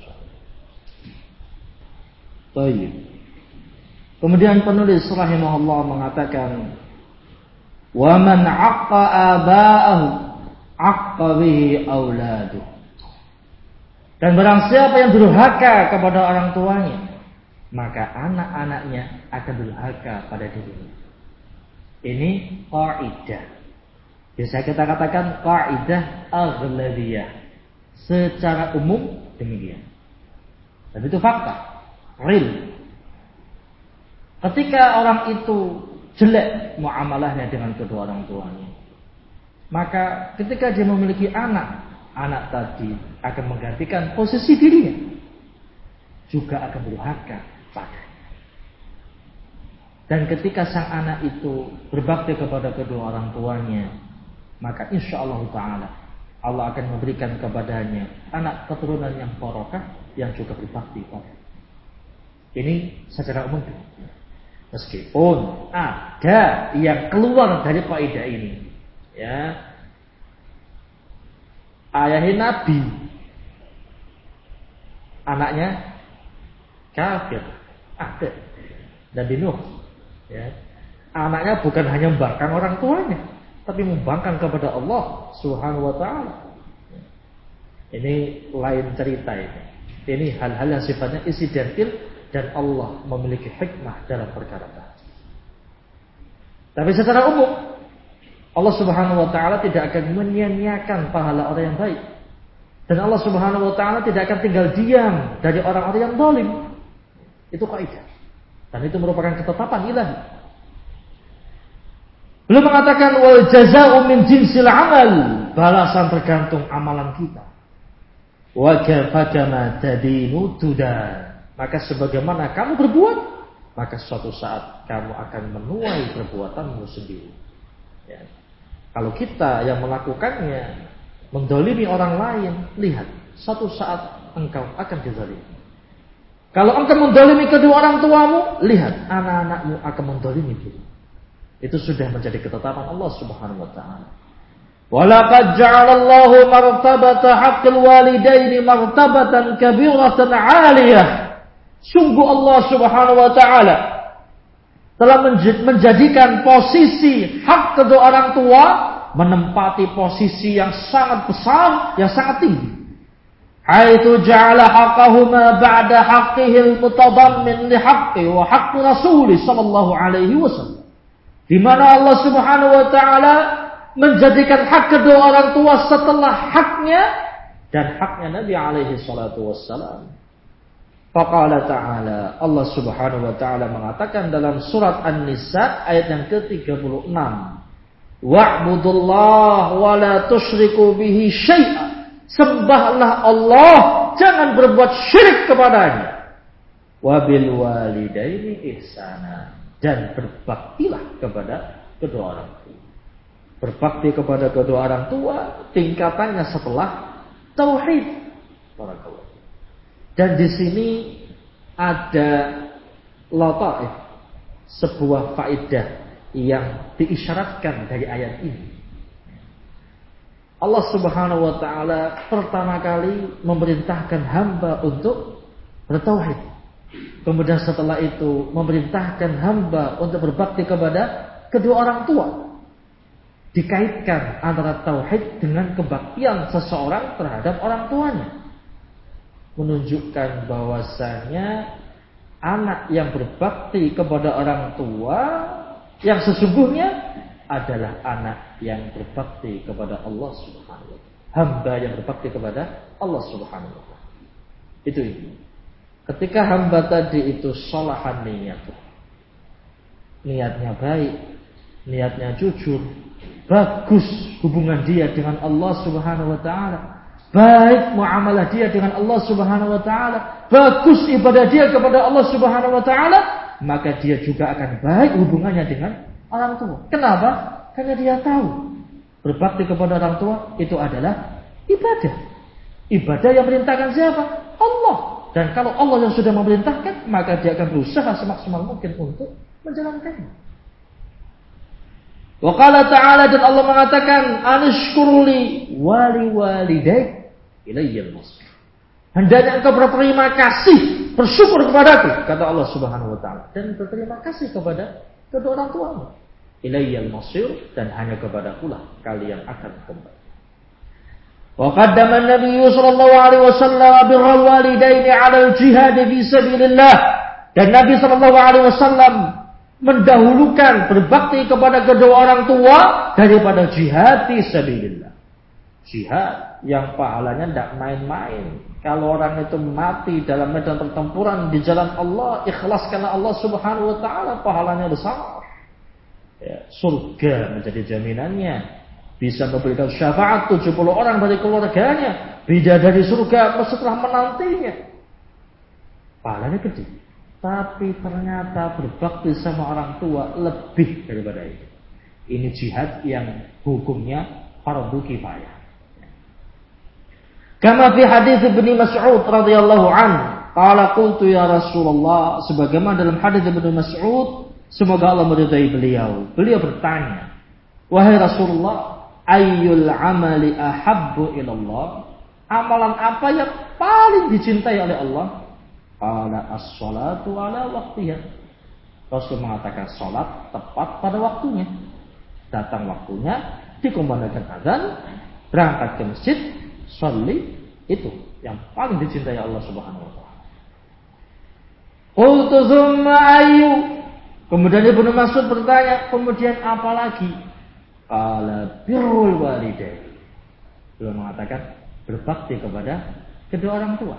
Baik. Kemudian penulis rahimahullah mengatakan wa man aqqa aba'ahu aqqa bihi dan barang siapa yang durhaka kepada orang tuanya, maka anak-anaknya akan durhaka pada dirinya. Ini kaidah. Bisa kita katakan kaidah aghlabiyah. Secara umum demikian. Dan itu fakta. Real. Ketika orang itu jelek muamalahnya dengan kedua orang tuanya. Maka ketika dia memiliki anak anak tadi akan menggantikan posisi dirinya juga akan berhaka pada dan ketika sang anak itu berbakti kepada kedua orang tuanya maka insya Allah Taala Allah akan memberikan kepadanya anak keturunan yang porokah yang juga berbakti pada ini secara umum meskipun ada yang keluar dari kaidah ini ya ayahnya Nabi. Anaknya kafir. Ada. Nabi Nuh. Ya. Anaknya bukan hanya membangkang orang tuanya. Tapi membangkang kepada Allah subhanahu wa ta'ala. Ini lain cerita ini. Ini hal-hal yang sifatnya insidentil dan Allah memiliki hikmah dalam perkara tadi. Tapi secara umum Allah Subhanahu wa taala tidak akan menyia-nyiakan pahala orang yang baik. Dan Allah Subhanahu wa taala tidak akan tinggal diam dari orang-orang yang zalim. Itu kaidah. Dan itu merupakan ketetapan ilahi. Belum mengatakan wal jazaa'u min jinsil amal. balasan tergantung amalan kita. Wa kafakama tadinu tudan. Maka sebagaimana kamu berbuat, maka suatu saat kamu akan menuai perbuatanmu sendiri. Ya. Kalau kita yang melakukannya mendolimi orang lain, lihat, suatu saat engkau akan dizalimi. Kalau engkau mendolimi kedua orang tuamu, lihat anak-anakmu akan mendolimi diri. Itu sudah menjadi ketetapan Allah Subhanahu wa taala. Walaqad ja'alallahu martabata haqqil walidaini martabatan kabiratan 'aliyah. Sungguh Allah Subhanahu wa taala telah menjadikan posisi hak kedua orang tua menempati posisi yang sangat besar, yang sangat tinggi. Haitsu ja'ala haqqahuma ba'da haqqihi al-mutadammin li haqqi wa haqqi Rasul sallallahu alaihi wasallam. Di mana Allah Subhanahu wa taala menjadikan hak kedua orang tua setelah haknya dan haknya Nabi alaihi salatu wassalam. Faqala ta'ala Allah Subhanahu wa taala mengatakan dalam surat An-Nisa ayat yang ke-36. Wa'budullah wa la tusyriku bihi syai'an Sembahlah Allah, jangan berbuat syirik kepadanya. Wabil walidaini ihsana dan berbaktilah kepada kedua orang tua. Berbakti kepada kedua orang tua tingkatannya setelah tauhid. Dan di sini ada lataif, sebuah faedah yang diisyaratkan dari ayat ini. Allah Subhanahu wa taala pertama kali memerintahkan hamba untuk bertauhid. Kemudian setelah itu memerintahkan hamba untuk berbakti kepada kedua orang tua. Dikaitkan antara tauhid dengan kebaktian seseorang terhadap orang tuanya. Menunjukkan bahwasanya anak yang berbakti kepada orang tua yang sesungguhnya adalah anak yang berbakti kepada Allah Subhanahu wa Hamba yang berbakti kepada Allah Subhanahu wa Itu ini. Ketika hamba tadi itu solahan niat. Niatnya baik, niatnya jujur, bagus hubungan dia dengan Allah Subhanahu wa taala. Baik muamalah dia dengan Allah Subhanahu wa taala, bagus ibadah dia kepada Allah Subhanahu wa taala, maka dia juga akan baik hubungannya dengan orang tua. Kenapa? Karena dia tahu berbakti kepada orang tua itu adalah ibadah. Ibadah yang merintahkan siapa? Allah. Dan kalau Allah yang sudah memerintahkan, maka dia akan berusaha semaksimal mungkin untuk menjalankannya. Wa qala ta'ala dan Allah mengatakan, "Anishkurli wali walidaik ilayyal masir." Hendaknya engkau berterima kasih, bersyukur kepadaku, kata Allah Subhanahu wa taala, dan berterima kasih kepada kedua orang tuamu. Ilayyal masir dan hanya kepada pula kalian akan kembali. Wa qaddama an-nabiy sallallahu alaihi wasallam birrul walidain 'ala al-jihad fi sabilillah. Dan Nabi sallallahu alaihi wasallam mendahulukan berbakti kepada kedua orang tua daripada jihad fi sabilillah. Jihad yang pahalanya tidak main-main. Kalau orang itu mati dalam medan pertempuran di jalan Allah, ikhlas karena Allah Subhanahu wa taala, pahalanya besar. Ya, surga menjadi jaminannya. Bisa memberikan syafaat 70 orang dari keluarganya. Beda dari surga setelah menantinya. Pahalanya gede. Tapi ternyata berbakti sama orang tua lebih daripada itu. Ini jihad yang hukumnya fardu kifayah. Kama fi hadis Ibnu Mas'ud radhiyallahu an, qala qultu ya Rasulullah, sebagaimana dalam hadis Ibnu Mas'ud, semoga Allah meridai beliau. Beliau bertanya, "Wahai Rasulullah, ayyul amali ahabbu ilallah?" Amalan apa yang paling dicintai oleh Allah? Qala as-salatu ala waqtiha. Rasul mengatakan salat tepat pada waktunya. Datang waktunya, dikumandangkan azan, berangkat ke masjid, Sholli itu yang paling dicintai Allah Subhanahu wa taala. Qultu ayu. Kemudian Ibnu Mas'ud bertanya, kemudian apa lagi? Qala birrul walidain. Beliau mengatakan berbakti kepada kedua orang tua.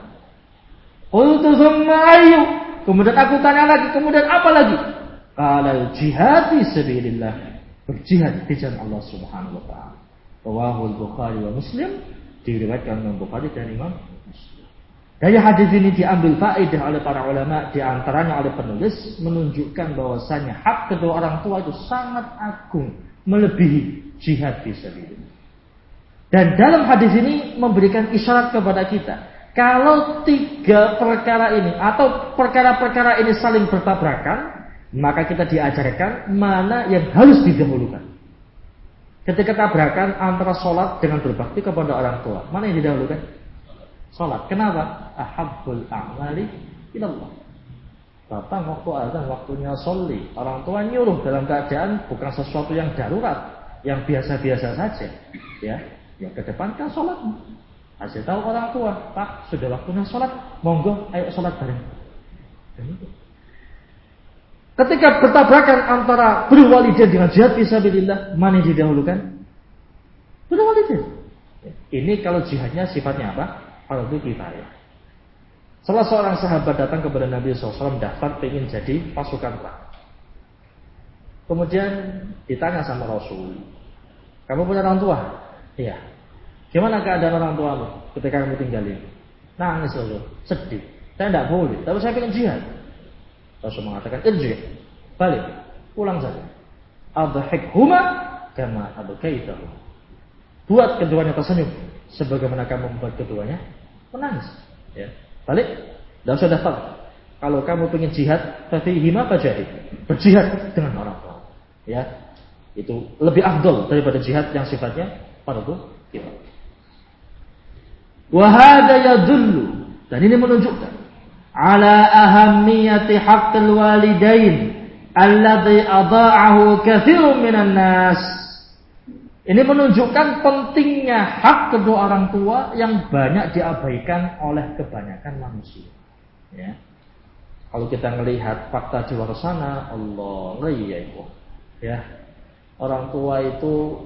Qultu ayu. Kemudian aku tanya lagi, kemudian apa lagi? Qala jihad fi sabilillah. Berjihad di jalan Allah Subhanahu wa taala. Rawahul Bukhari wa Muslim diriwayatkan Imam Bukhari dan Imam. Dari hadis ini diambil faedah oleh para ulama di antaranya oleh penulis menunjukkan bahwasanya hak kedua orang tua itu sangat agung melebihi jihad fisabilillah. Dan dalam hadis ini memberikan isyarat kepada kita kalau tiga perkara ini atau perkara-perkara ini saling bertabrakan, maka kita diajarkan mana yang harus didahulukan. Ketika tabrakan antara sholat dengan berbakti kepada orang tua, mana yang didahulukan? Sholat. Kenapa? Ahabbul a'mali ilallah. Datang waktu azan, waktunya soli. Orang tua nyuruh dalam keadaan bukan sesuatu yang darurat, yang biasa-biasa saja. Ya, yang kedepankan sholat. Kasih tahu orang tua, Pak, sudah waktunya sholat, monggo, ayo sholat bareng. Ketika bertabrakan antara berwalidain dengan jihad fisabilillah, mana yang didahulukan? Berwalidain. Ini kalau jihadnya sifatnya apa? Fardu kifayah. Salah seorang sahabat datang kepada Nabi SAW daftar ingin jadi pasukan perang. Kemudian ditanya sama Rasul, kamu punya orang tua? Iya. Gimana keadaan orang tuamu ketika kamu tinggalin? Nangis Rasul, sedih. Saya tidak boleh, tapi saya ingin jihad. Rasul mengatakan, irji, balik, pulang saja. huma kama abkaitahu. Buat keduanya tersenyum, sebagaimana kamu membuat keduanya menangis. Ya. Balik, tidak usah daftar. Kalau kamu ingin jihad, tapi hima jadi Berjihad dengan orang tua. Ya, itu lebih afdol daripada jihad yang sifatnya fardu kifayah. Wahada yadullu dan ini menunjukkan ala ahammiyati haqqil walidain alladhi adha'ahu katsirun minan nas. Ini menunjukkan pentingnya hak kedua orang tua yang banyak diabaikan oleh kebanyakan manusia. Ya. Kalau kita melihat fakta di luar sana, Allah ya Ya. Orang tua itu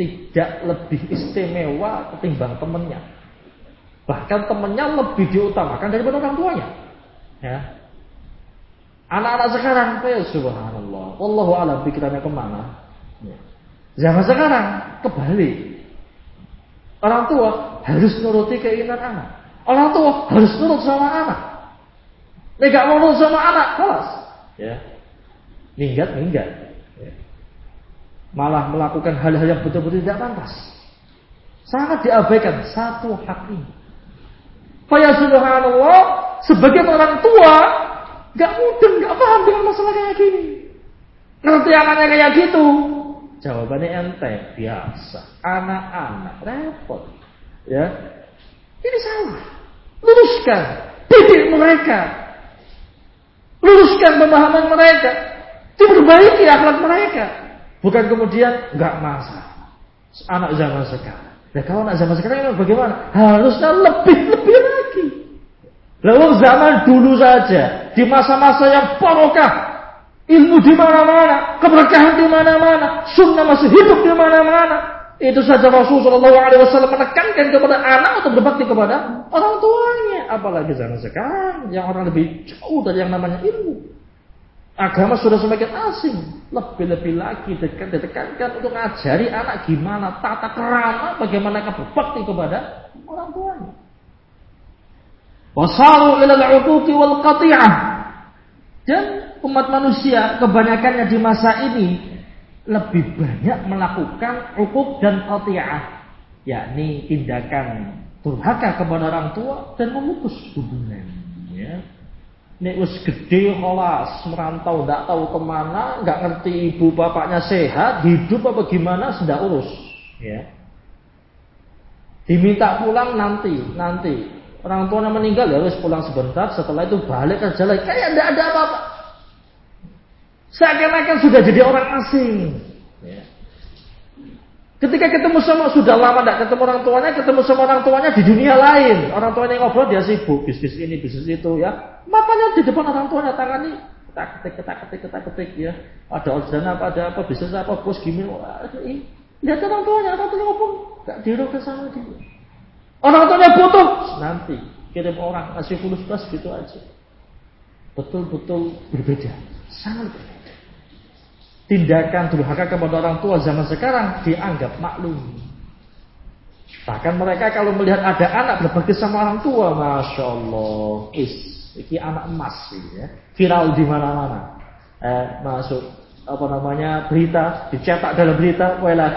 tidak lebih istimewa ketimbang temannya. Bahkan temannya lebih diutamakan daripada orang tuanya. Ya. Anak-anak sekarang, ya subhanallah. Wallahu a'lam pikirannya ke mana. Ya. Zaman sekarang kebalik. Orang tua harus nuruti keinginan anak. Orang tua harus nurut sama anak. Tidak mau nurut sama anak, kelas. Ya. Minggat, minggat malah melakukan hal-hal yang betul-betul tidak pantas. Sangat diabaikan satu hak ini. Faya subhanallah, sebagai orang tua, gak mudah, gak paham dengan masalah kayak gini. Ngerti anaknya kayak gitu. Jawabannya ente, biasa. Anak-anak, repot. Ya, ini salah. Luruskan, didik mereka. Luruskan pemahaman mereka. Diperbaiki akhlak mereka. Bukan kemudian nggak masalah. Anak zaman sekarang. Ya kalau anak zaman sekarang bagaimana? Harusnya lebih-lebih lagi. Lalu zaman dulu saja, di masa-masa yang porokah, ilmu di mana-mana, keberkahan di mana-mana, sunnah masih hidup di mana-mana. Itu saja Rasulullah SAW menekankan kepada anak untuk berbakti kepada orang tuanya. Apalagi zaman sekarang yang orang lebih jauh dari yang namanya ilmu. Agama sudah semakin asing. Lebih-lebih lagi dekat ditekankan untuk ngajari anak gimana tata kerama, bagaimana berbakti kepada orang tuanya. Wasaru ila al-uquqi wal qati'ah. Dan umat manusia kebanyakannya di masa ini lebih banyak melakukan uquq dan qati'ah, yakni tindakan durhaka kepada orang tua dan memutus hubungan. Ya. Nek wis gede kelas merantau ndak tahu ke mana, nggak ngerti ibu bapaknya sehat, hidup apa gimana, sudah urus. Ya. Diminta pulang nanti, nanti. Orang tua meninggal ya harus pulang sebentar, setelah itu balik kerja lagi. Kayak tidak ada apa-apa. Seakan-akan sudah jadi orang asing. Ketika ketemu sama sudah lama tidak ketemu orang tuanya, ketemu sama orang tuanya di dunia lain. Orang tuanya ngobrol dia sibuk bisnis ini, bisnis itu ya. Matanya di depan orang tuanya tangan ini kita ketik, kita ketik, kita ketik ya. Ada orderan apa, ada apa, bisnis apa, bos gimana. Lihat orang tuanya, orang tuanya ngobrol, gak diru ke sana dia. Orang tuanya butuh nanti kirim orang kasih fulus plus gitu aja. Betul-betul berbeda, sangat berbeda. Tindakan durhaka kepada orang tua zaman sekarang dianggap maklum. Bahkan mereka kalau melihat ada anak berbakti sama orang tua, masya Allah, is, ini anak emas, ya. viral di mana-mana. Eh, masuk apa namanya berita, dicetak dalam berita, wala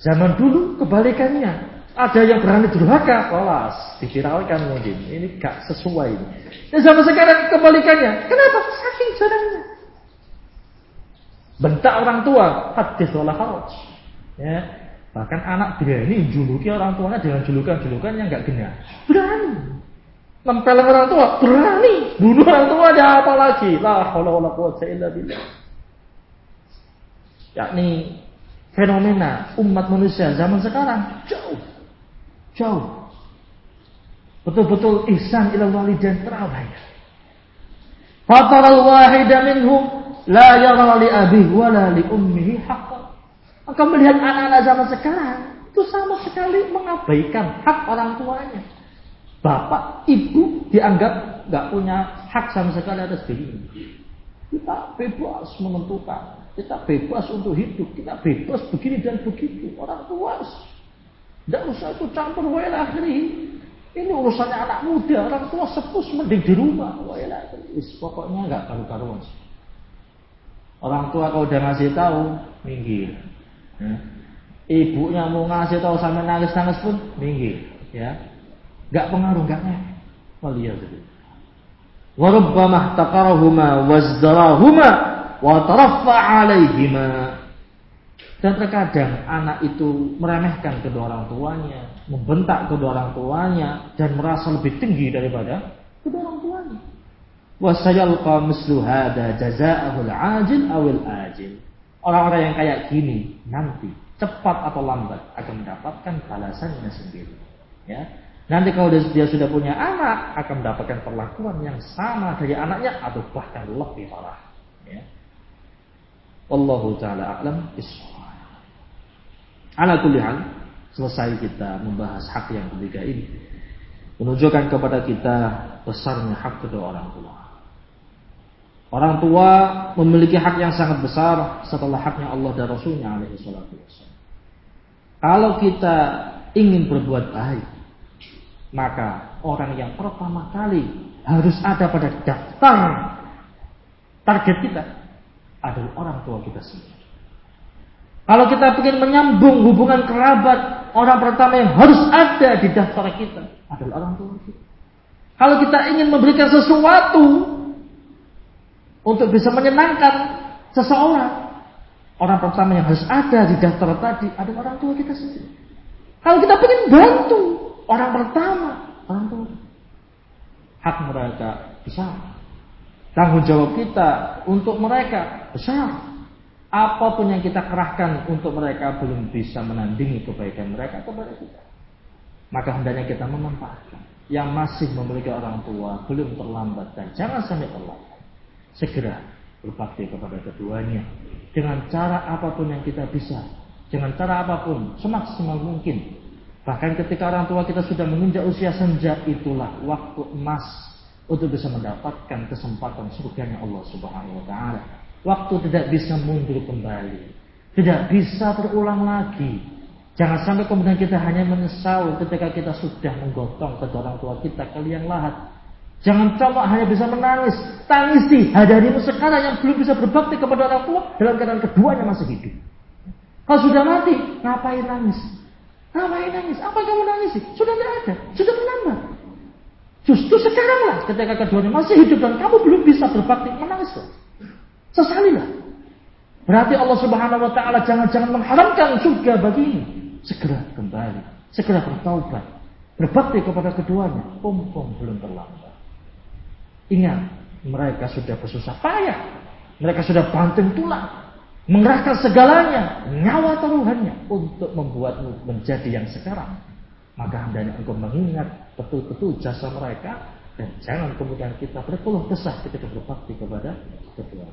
Zaman dulu kebalikannya. Ada yang berani durhaka, kelas diviralkan mungkin. Ini gak sesuai. Dan zaman sekarang kebalikannya. Kenapa? Saking jarangnya. Bentak orang tua, hadis wala haraj. Ya. Bahkan anak berani juluki orang tuanya dengan julukan-julukan yang gak gena. Berani. Nempel orang tua, berani. Bunuh orang tua ada apa lagi? La haula wala quwwata illa billah. Yakni fenomena umat manusia zaman sekarang jauh jauh betul-betul ihsan ilal walidain terabaikan fataral minhum La yara li abih wala li ummihi haqqan. Maka melihat anak-anak zaman sekarang itu sama sekali mengabaikan hak orang tuanya. Bapak, ibu dianggap nggak punya hak sama sekali atas diri. Kita bebas menentukan, kita bebas untuk hidup, kita bebas begini dan begitu. Orang tua tidak usah itu campur wa akhiri. Ini urusannya anak muda, orang tua sepus mending di rumah. Wa Pokoknya nggak karu-karuan. Orang tua kalau udah ngasih tahu, minggir. Ya. Ibunya mau ngasih tahu sampai nangis-nangis pun minggir. Ya, nggak pengaruh, nggak ngeh. Waliyadzubillah. Warubbamah taqarahuma wazdarahuma wa taraffa alaihima. Dan terkadang anak itu meremehkan kedua orang tuanya, membentak kedua orang tuanya, dan merasa lebih tinggi daripada kedua orang tuanya wasayalqa mislu hada jazaa'ul ajil awil ajil. Orang-orang yang kayak gini nanti cepat atau lambat akan mendapatkan balasannya sendiri. Ya. Nanti kalau dia sudah punya anak akan mendapatkan perlakuan yang sama dari anaknya atau bahkan lebih parah. Ya. Wallahu taala a'lam. Ala kulli hal, selesai kita membahas hak yang ketiga ini menunjukkan kepada kita besarnya hak kedua orang tua. Orang tua memiliki hak yang sangat besar setelah haknya Allah dan Rasulnya alaihi salatu Kalau kita ingin berbuat baik, maka orang yang pertama kali harus ada pada daftar target kita adalah orang tua kita sendiri. Kalau kita ingin menyambung hubungan kerabat, orang pertama yang harus ada di daftar kita adalah orang tua kita. Kalau kita ingin memberikan sesuatu untuk bisa menyenangkan seseorang. Orang pertama yang harus ada di daftar tadi adalah orang tua kita sendiri. Kalau kita ingin bantu orang pertama, orang tua. Hak mereka besar. Tanggung jawab kita untuk mereka besar. Apa pun yang kita kerahkan untuk mereka belum bisa menandingi kebaikan mereka kepada kita. Maka hendaknya kita memanfaatkan. Yang masih memiliki orang tua belum terlambat dan jangan sampai terlambat segera berbakti kepada keduanya dengan cara apa pun yang kita bisa, dengan cara apa pun semaksimal mungkin. Bahkan ketika orang tua kita sudah menginjak usia senja itulah waktu emas untuk bisa mendapatkan kesempatan surganya Allah Subhanahu wa taala. Waktu tidak bisa mundur kembali, tidak bisa terulang lagi. Jangan sampai kemudian kita hanya menyesal ketika kita sudah menggotong kedua orang tua kita ke liang lahat Jangan cuma hanya bisa menangis. Tangisi hadarimu sekarang yang belum bisa berbakti kepada orang tua dalam keadaan keduanya masih hidup. Kalau sudah mati, ngapain nangis? Ngapain nangis? Apa kamu nangis? Sudah tidak ada. Sudah menambah. Justru sekaranglah ketika keduanya masih hidup dan kamu belum bisa berbakti, menangislah. Sesalilah. Berarti Allah Subhanahu wa taala jangan-jangan mengharamkan surga bagimu. Segera kembali, segera bertaubat, berbakti kepada keduanya. Pom-pom belum terlambat. Ingat, mereka sudah bersusah payah. Mereka sudah banting tulang. Mengerahkan segalanya, nyawa taruhannya untuk membuatmu menjadi yang sekarang. Maka hendaknya engkau mengingat betul-betul jasa mereka dan jangan kemudian kita berkeluh kesah ketika berbakti kepada kedua.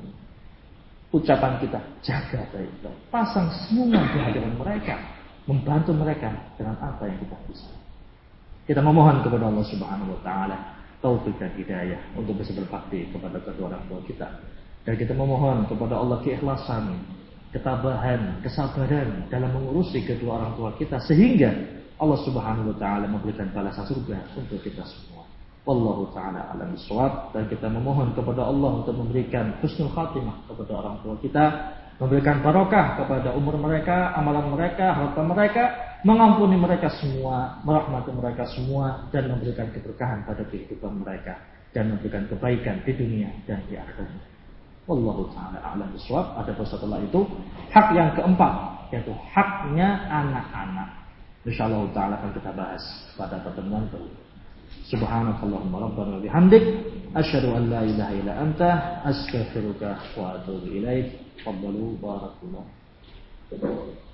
Ucapan kita jaga baik-baik, pasang senyuman di hadapan mereka, membantu mereka dengan apa yang kita bisa. Kita memohon kepada Allah Subhanahu wa taala taufik dan hidayah untuk bisa berbakti kepada kedua orang tua kita. Dan kita memohon kepada Allah keikhlasan, ketabahan, kesabaran dalam mengurusi kedua orang tua kita sehingga Allah Subhanahu wa taala memberikan balasan surga untuk kita semua. Wallahu taala alam bisawab dan kita memohon kepada Allah untuk memberikan husnul khatimah kepada orang tua kita, memberikan barokah kepada umur mereka, amalan mereka, harta mereka, mengampuni mereka semua, merahmati mereka semua dan memberikan keberkahan pada kehidupan mereka dan memberikan kebaikan di dunia dan di akhirat. Wallahu taala a'lam bishawab. Ada setelah itu hak yang keempat yaitu haknya anak-anak. Insyaallah taala akan kita bahas pada pertemuan berikutnya. Subhanakallahumma rabbana bihamdik asyhadu an la ilaha illa anta astaghfiruka wa atubu ilaik. Faddalu barakallahu.